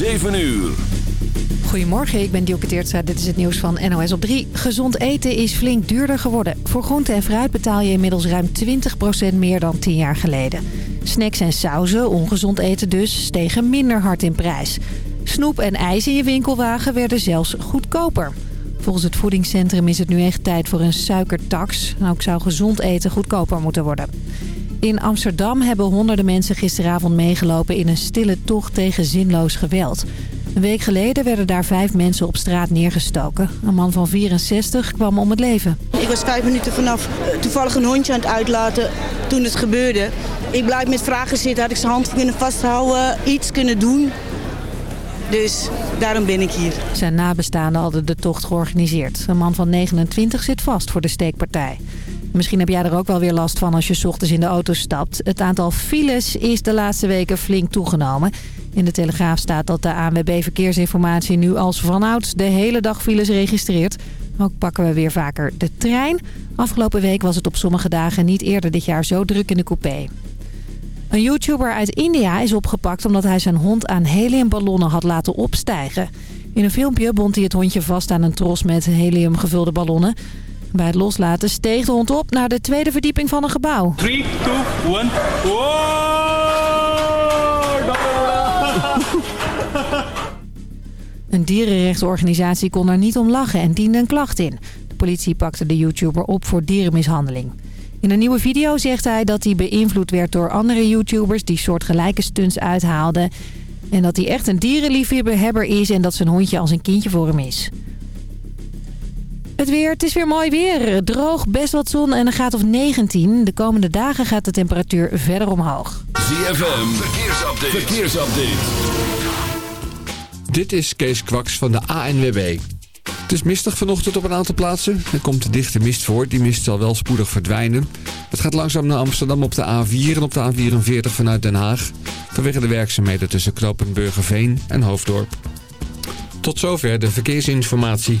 7 uur. Goedemorgen, ik ben Dielke Teertstra. Dit is het nieuws van NOS op 3. Gezond eten is flink duurder geworden. Voor groente en fruit betaal je inmiddels ruim 20% meer dan 10 jaar geleden. Snacks en sauzen, ongezond eten dus, stegen minder hard in prijs. Snoep en ijs in je winkelwagen werden zelfs goedkoper. Volgens het voedingscentrum is het nu echt tijd voor een suikertax. Ook zou gezond eten goedkoper moeten worden. In Amsterdam hebben honderden mensen gisteravond meegelopen in een stille tocht tegen zinloos geweld. Een week geleden werden daar vijf mensen op straat neergestoken. Een man van 64 kwam om het leven. Ik was vijf minuten vanaf uh, toevallig een hondje aan het uitlaten toen het gebeurde. Ik blijf met vragen zitten, had ik zijn hand kunnen vasthouden, iets kunnen doen. Dus daarom ben ik hier. Zijn nabestaanden hadden de tocht georganiseerd. Een man van 29 zit vast voor de steekpartij. Misschien heb jij er ook wel weer last van als je ochtends in de auto stapt. Het aantal files is de laatste weken flink toegenomen. In de Telegraaf staat dat de ANWB Verkeersinformatie nu als vanouds de hele dag files registreert. Ook pakken we weer vaker de trein. Afgelopen week was het op sommige dagen niet eerder dit jaar zo druk in de coupé. Een YouTuber uit India is opgepakt omdat hij zijn hond aan heliumballonnen had laten opstijgen. In een filmpje bond hij het hondje vast aan een tros met helium gevulde ballonnen. Bij het loslaten steeg de hond op naar de tweede verdieping van een gebouw. 3, 2, 1. Een dierenrechtenorganisatie kon er niet om lachen en diende een klacht in. De politie pakte de YouTuber op voor dierenmishandeling. In een nieuwe video zegt hij dat hij beïnvloed werd door andere YouTubers... die soortgelijke stunts uithaalden. En dat hij echt een dierenliefhebber is en dat zijn hondje als een kindje voor hem is. Het weer, het is weer mooi weer. Droog, best wat zon en een graad of 19. De komende dagen gaat de temperatuur verder omhoog. ZFM, verkeersupdate. verkeersupdate. Dit is Kees Kwaks van de ANWB. Het is mistig vanochtend op een aantal plaatsen. Er komt dichte mist voor. Die mist zal wel spoedig verdwijnen. Het gaat langzaam naar Amsterdam op de A4 en op de A44 vanuit Den Haag. Vanwege de werkzaamheden tussen Knopenburgerveen en Hoofddorp. Tot zover de verkeersinformatie.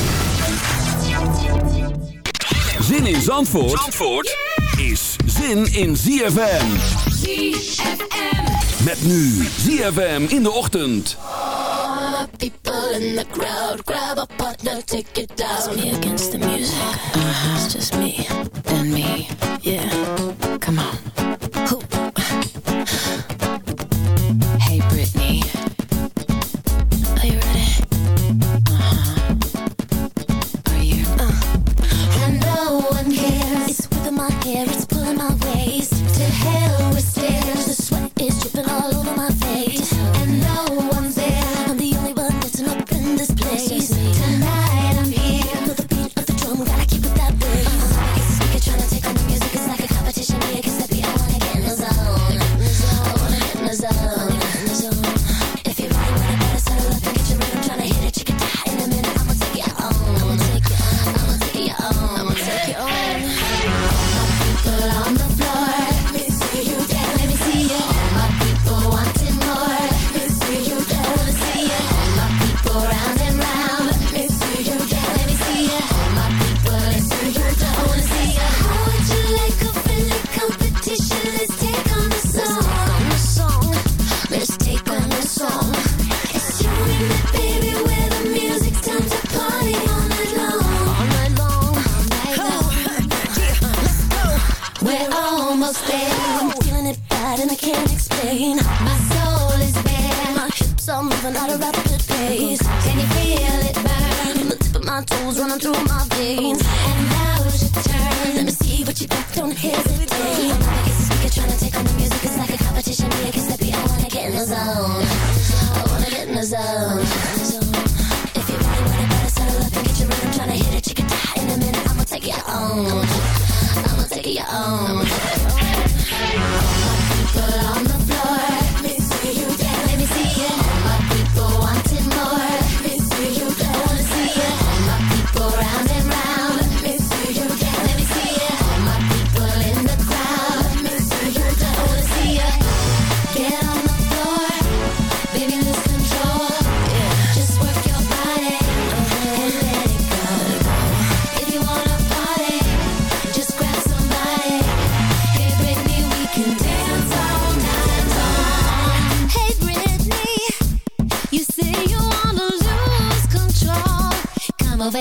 Zin in Zandvoort, Zandvoort is zin in ZFM. ZFM. Met nu ZFM in de ochtend. people in the crowd grab a partner take it down it's me against the music uh-huh. it's just me and me yeah come on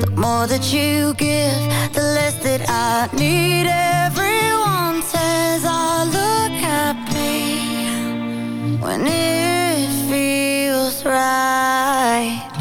The more that you give, the less that I need. Everyone says I look happy When it feels right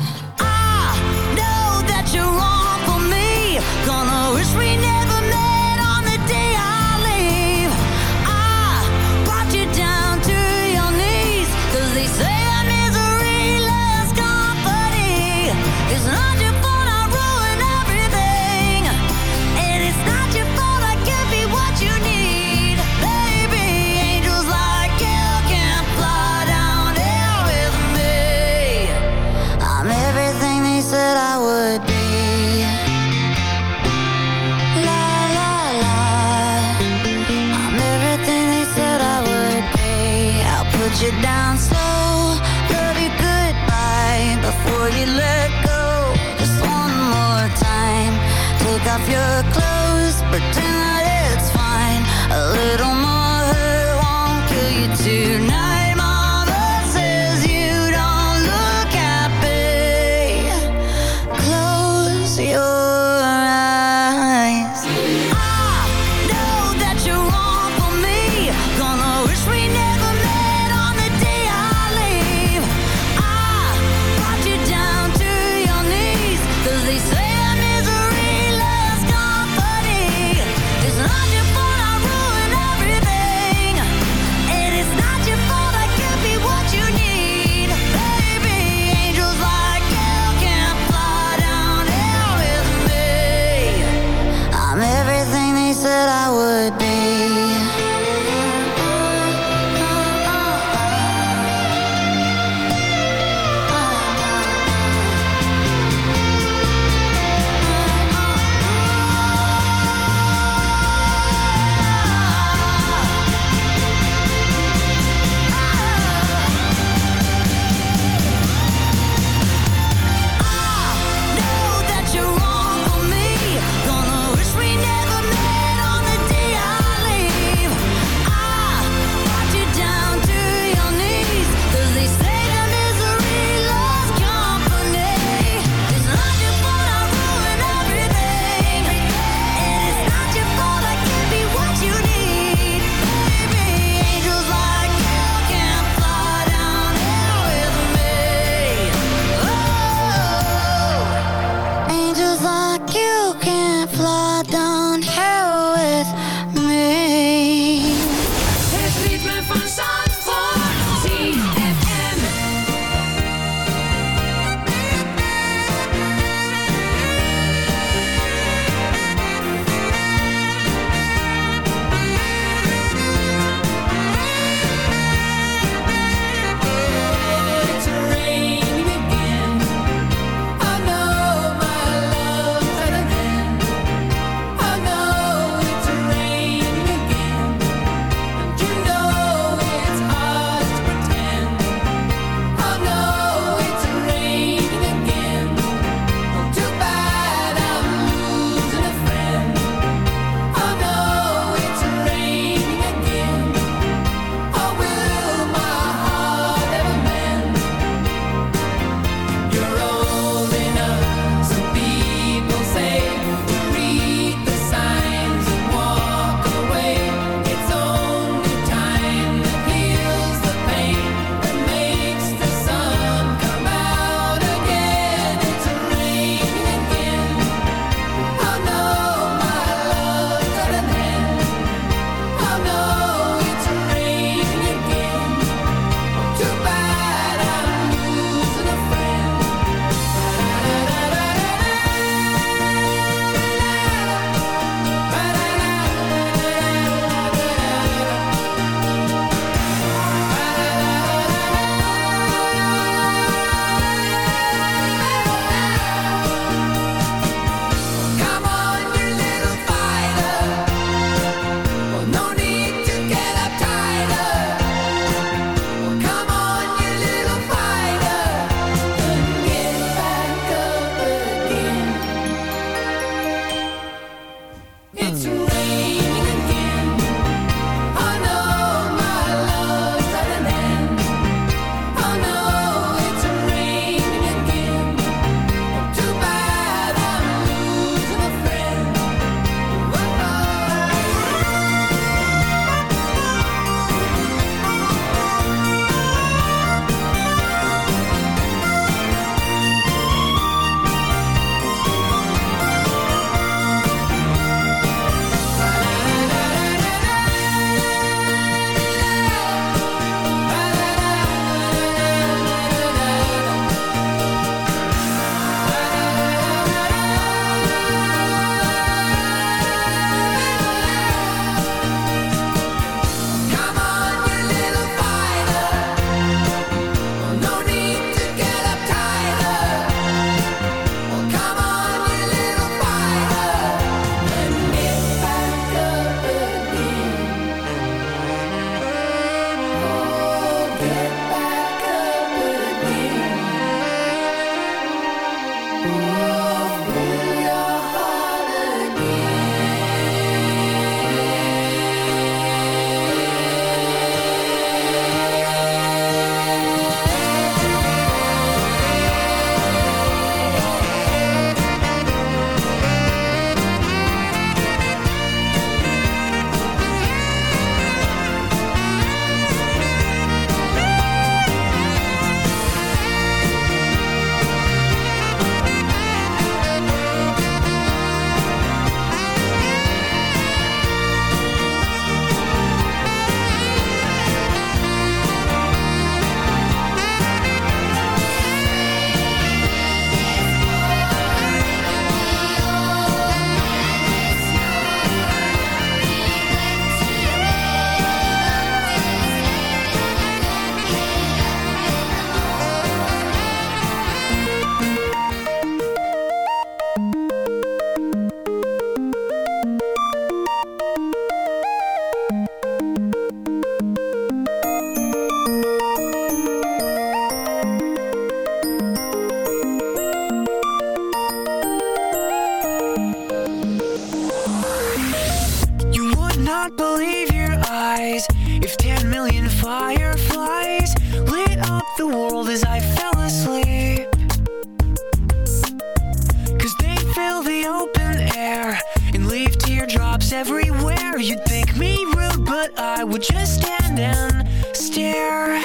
fill the open air and leave teardrops everywhere. You'd think me rude, but I would just stand and stare.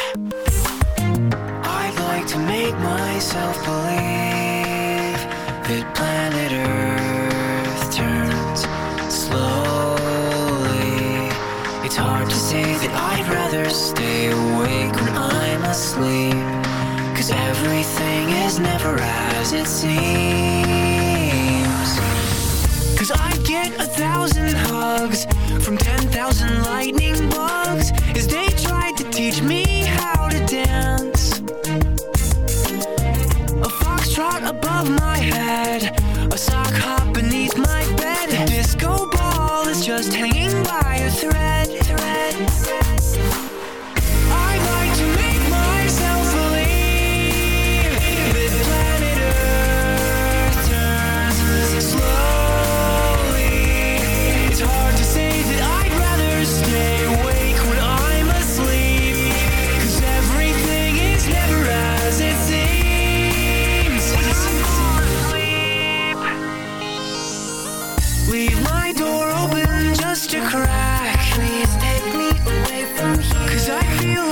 I'd like to make myself believe that planet Earth turns slowly. It's hard to say that I'd rather stay awake when I'm asleep. Cause everything is never as it seems thousand hugs from ten thousand lightning bugs as they tried to teach me how to dance. A foxtrot above my head, a sock hop beneath my bed. A disco ball is just hanging by a thread. thread.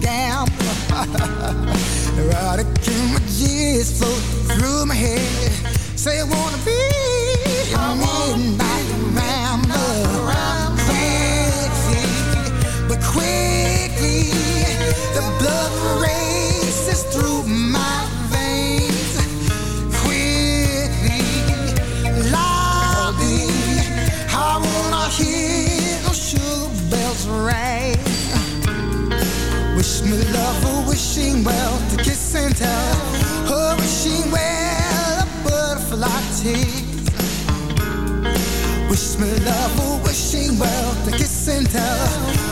gamble. Erotic images float through my head. Say I wanna be a midnight rambler. Quickly, but quickly the blood races through my love wishing well, kiss and tell. Wishing well, a. Wish me love, oh, wishing well, the kiss and tell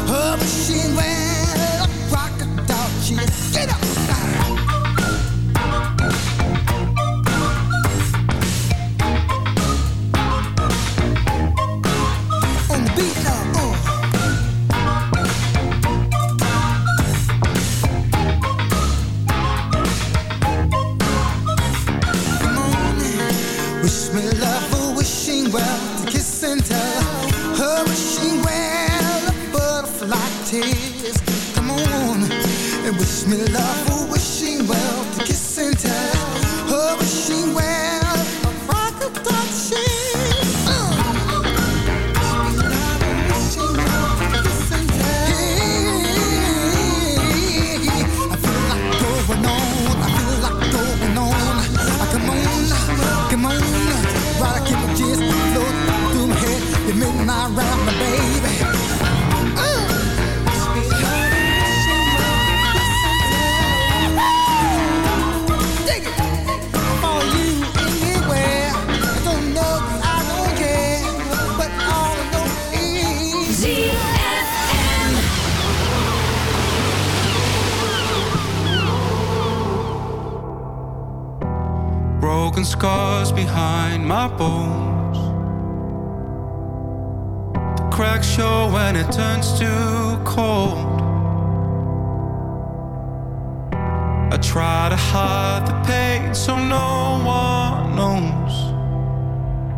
broken scars behind my bones. The cracks show when it turns too cold. I try to hide the pain so no one knows.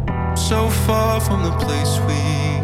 I'm so far from the place we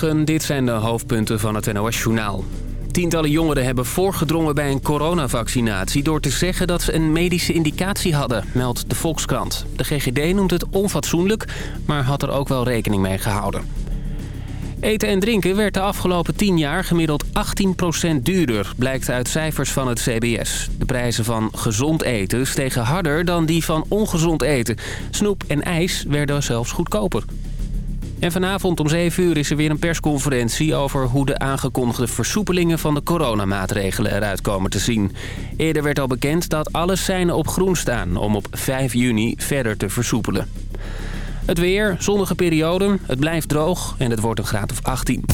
Dit zijn de hoofdpunten van het NOS-journaal. Tientallen jongeren hebben voorgedrongen bij een coronavaccinatie... door te zeggen dat ze een medische indicatie hadden, meldt de Volkskrant. De GGD noemt het onfatsoenlijk, maar had er ook wel rekening mee gehouden. Eten en drinken werd de afgelopen 10 jaar gemiddeld 18% duurder, blijkt uit cijfers van het CBS. De prijzen van gezond eten stegen harder dan die van ongezond eten. Snoep en ijs werden zelfs goedkoper. En vanavond om 7 uur is er weer een persconferentie over hoe de aangekondigde versoepelingen van de coronamaatregelen eruit komen te zien. Eerder werd al bekend dat alle seinen op groen staan om op 5 juni verder te versoepelen. Het weer, zonnige perioden, het blijft droog en het wordt een graad of 18.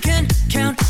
Can count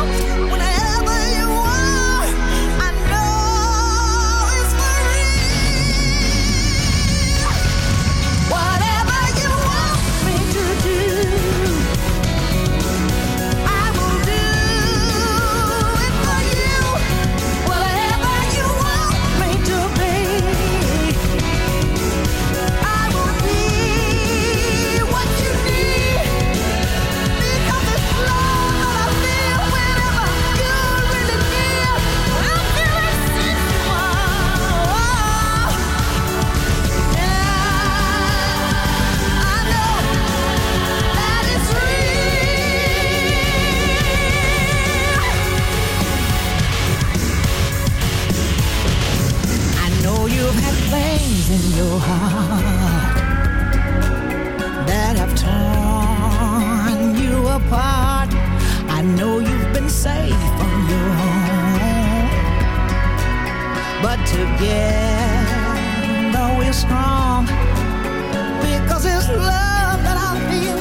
But together we're strong because it's love that I feel.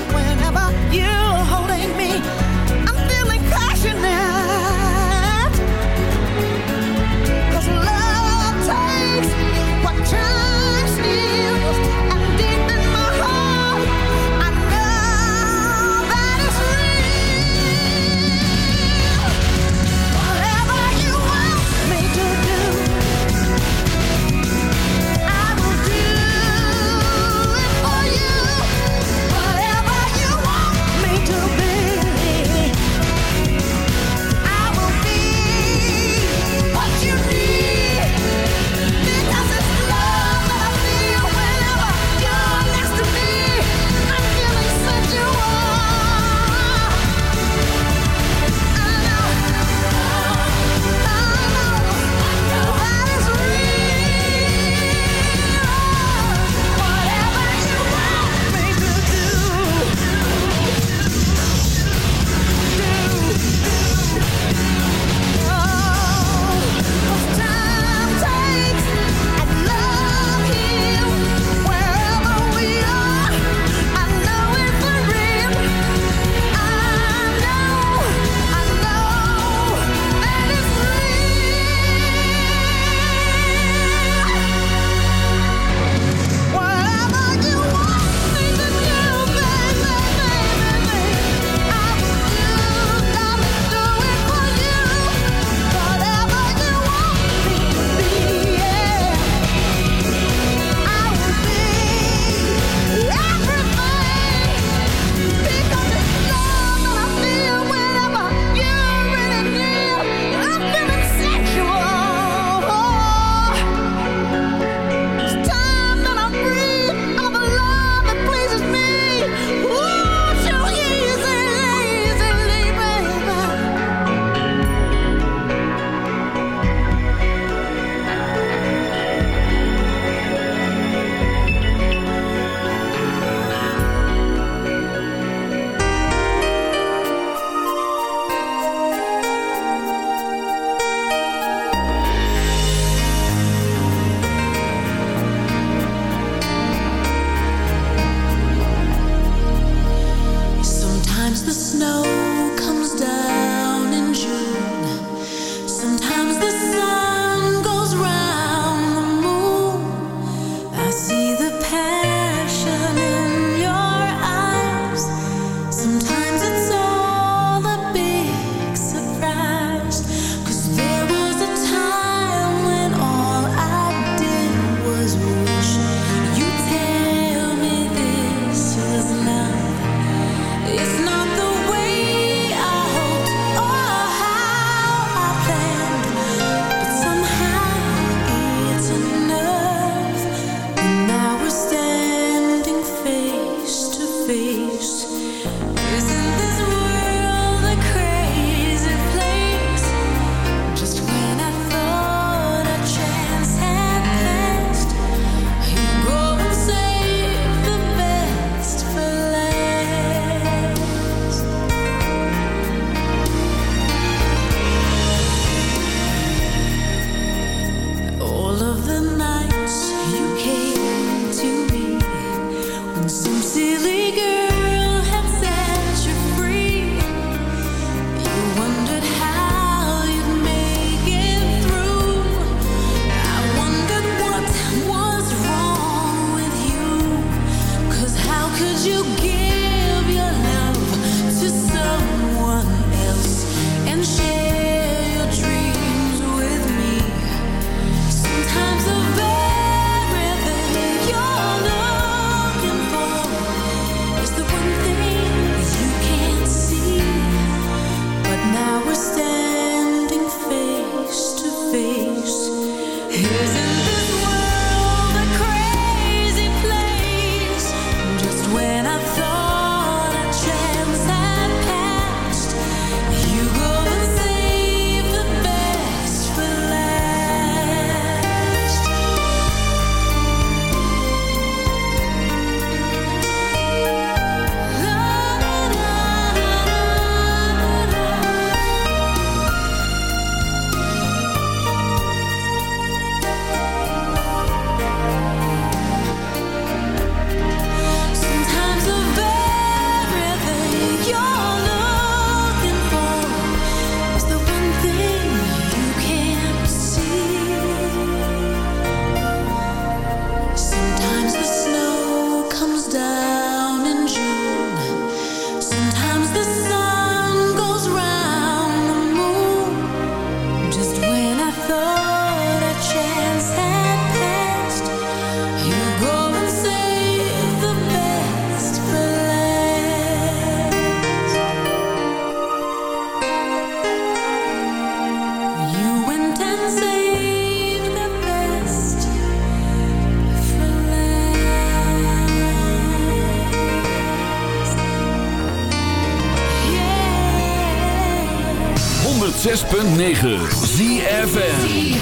106.9 ZFM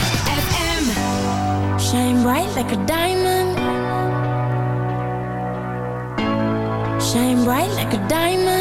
Shine bright like a diamond. Shine bright like a diamond.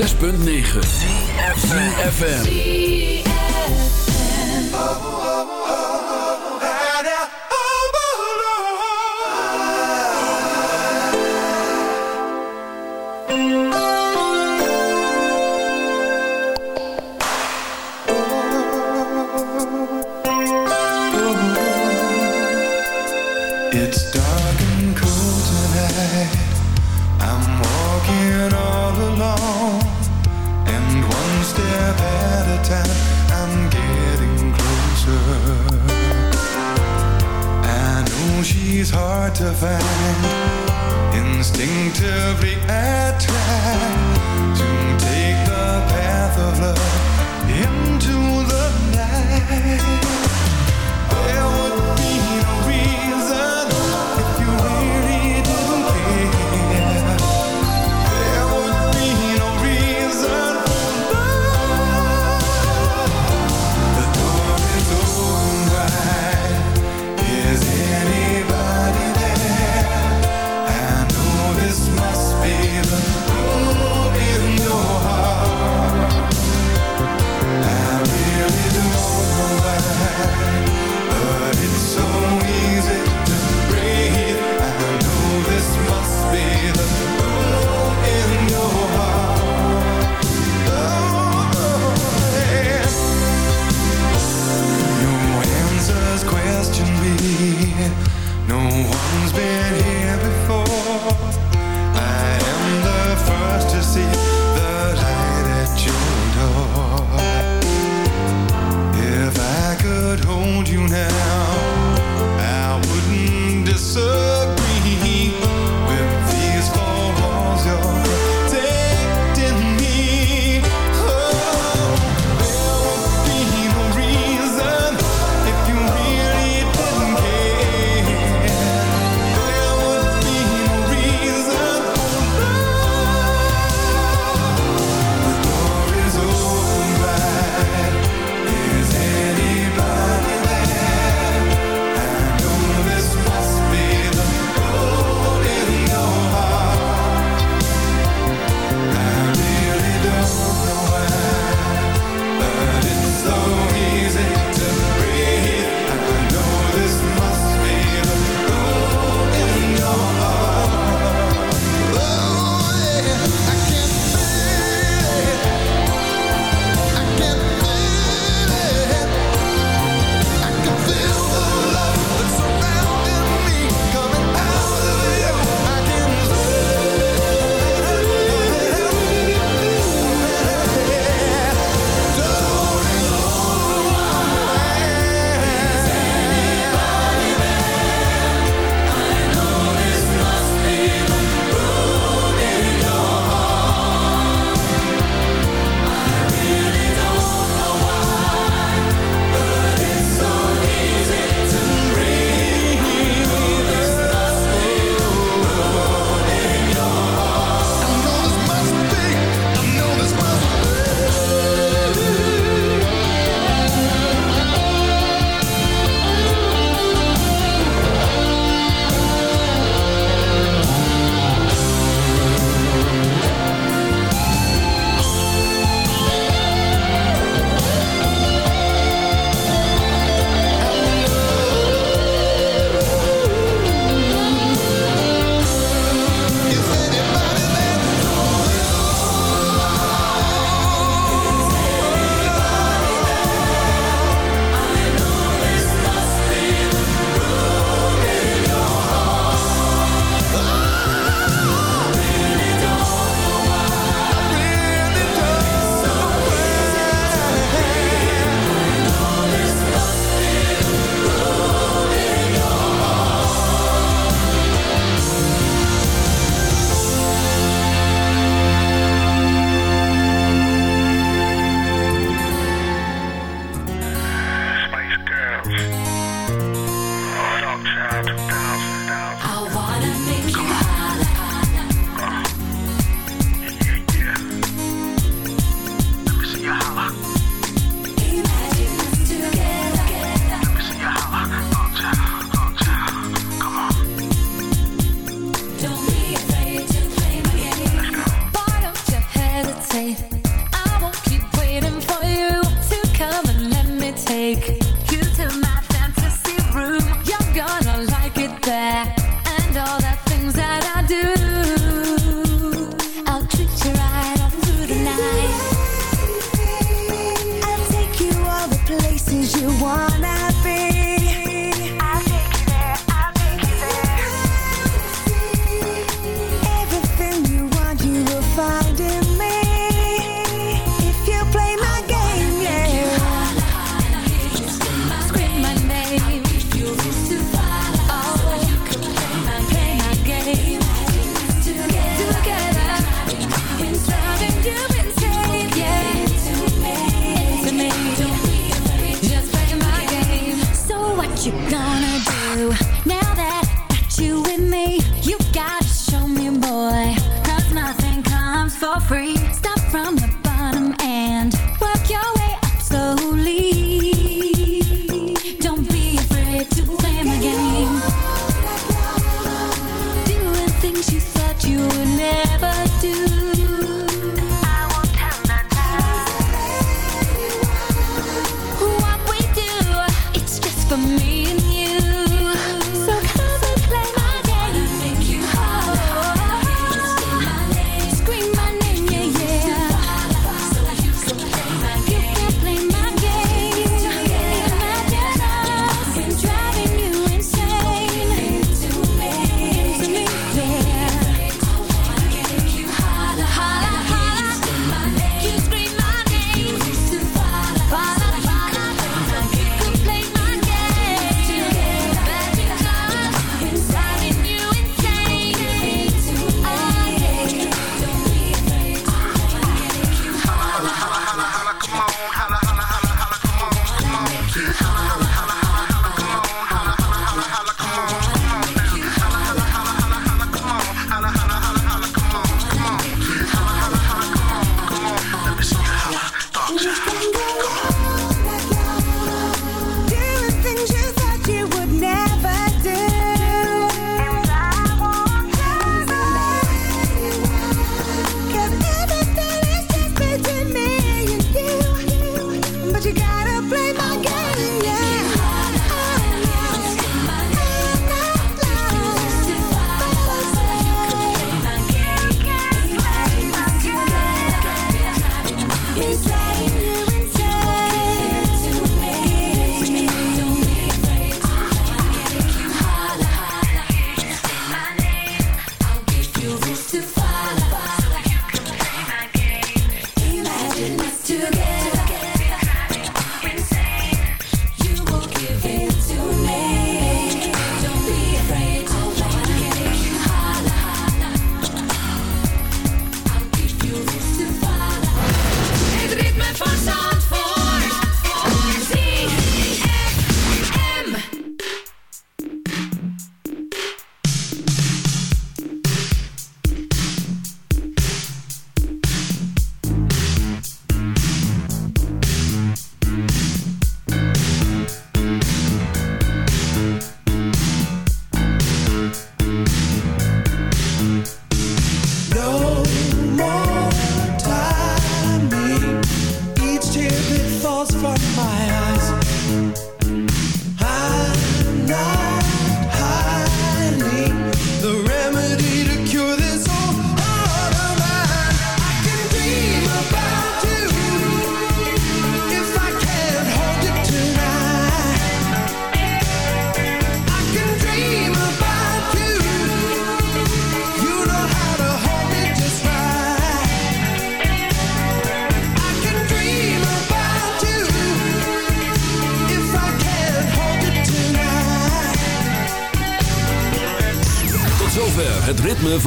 6.9 to find instinctively attract to take the path of love.